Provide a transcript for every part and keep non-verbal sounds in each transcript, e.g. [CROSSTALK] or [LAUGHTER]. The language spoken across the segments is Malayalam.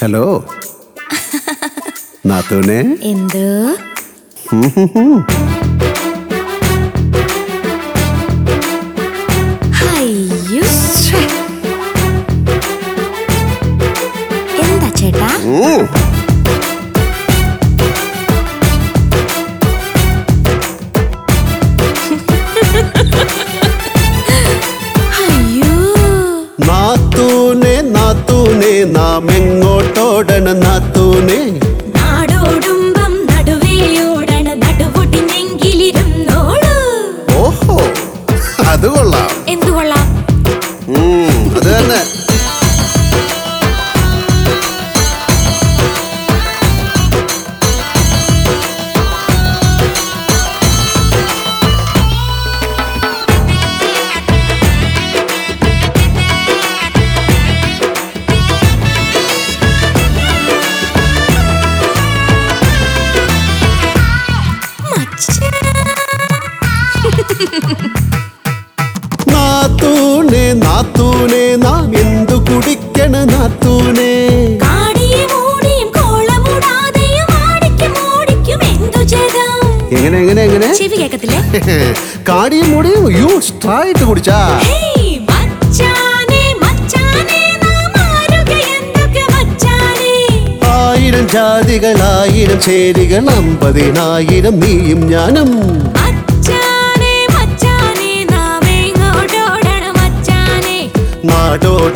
ഹലോ നാത്തൂനെ എന്ത് അയ്യോ ശ്ശേ. എന്താ ചേട്ടാ ഉം. അയ്യോ നാത്തൂനെ അത് തന്നെ നാത്തൂനെ നാത്തൂനെ നാം എന്തു കുടിക്കണ നാത്തൂനെ? എങ്ങനെ എങ്ങനെ എങ്ങനെ? ചെവി കേക്കത്തില്ലേ? [LAUGHS] കാടിയും മൂടിയും യൂ സ്ട്രൈറ്റ് കുടിച്ചാ. ആയിരം മച്ചാനെ ആയിരം ചേരികൾ അമ്പതിനായിരം നീയും ഞാനും.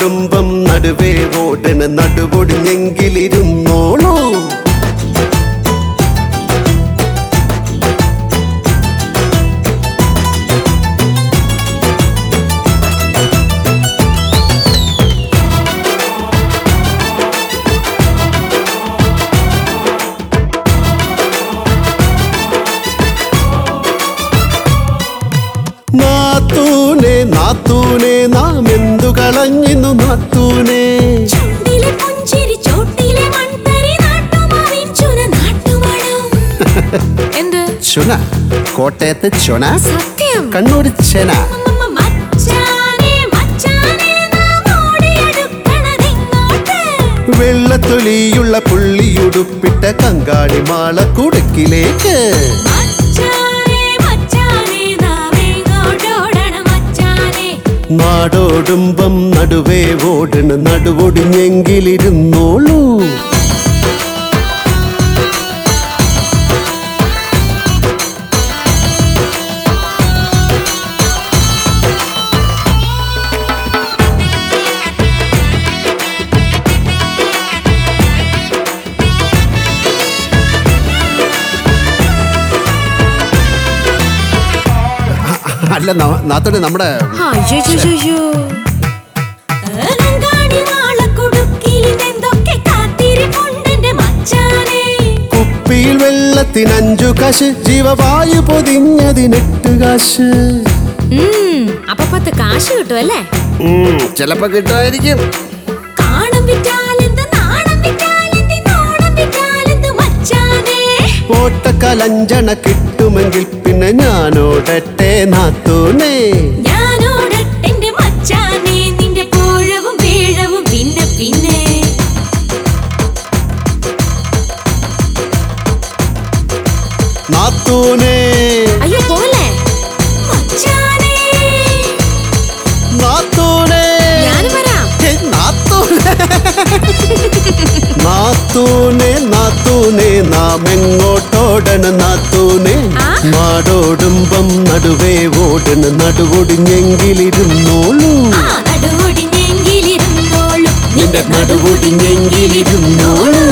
നാടോടുമ്പം നടുവേ റോഡിന് നടുപൊടിഞ്ഞെങ്കിലിരുന്നോളൂ നാത്തൂനെ നാത്തൂനെ നാം എന്തു കളഞ്ഞിന്നു നാത്തൂനെ? [LAUGHS] എന്ത്? ചുന കോട്ടയത്ത് ചുന സത്യം? കണ്ണൂർ ചെന. അമ്മമ്മ മച്ചാനെ മച്ചാനെ നാം ഓടിയെടുക്കണതിങ്ങോട്ട് വെള്ളത്തൊലിയുള്ള പുള്ളിയുടുപ്പിട്ട കങ്കാടി മാള നാടോടുമ്പം നടുവേ ഓടണ നടുവൊടിഞ്ഞെങ്കിലിരുന്നോളൂ. അല്ല ന- നാത്തോടെ നമ്മുടെ മച്ചാനെ. കുപ്പിയിൽ വെള്ളത്തിനഞ്ചു കാശ് ജീവവായു പൊതിഞ്ഞതിനെട്ട് കാശ്. അപ്പൊ പത്ത് കാശ് കിട്ടും അല്ലേ? ചിലപ്പോ കിട്ടുമായിരിക്കും. കാണം മച്ചാനെ കലഞ്ചണ കിട്ടുമെങ്കിൽ പിന്നെ ഞാനോടട്ടെ നാത്തൂനേ. ൂനെ നാത്തൂനെ. അയ്യോ പോലെ മച്ചാനെ. നാത്തൂനെ. ഞാനും വരാം. ഹേ, നാത്തൂനെ. നാത്തൂനെ നാത്തൂനെ നാം നാത്തോനെ മാടോടുമ്പം നടുവേ ഓടണ നടുവൊടിഞ്ഞെങ്കിലിരുന്നോളൂ. നിന്റെ നടുവൊടിഞ്ഞെങ്കിലിരുന്നോളൂ.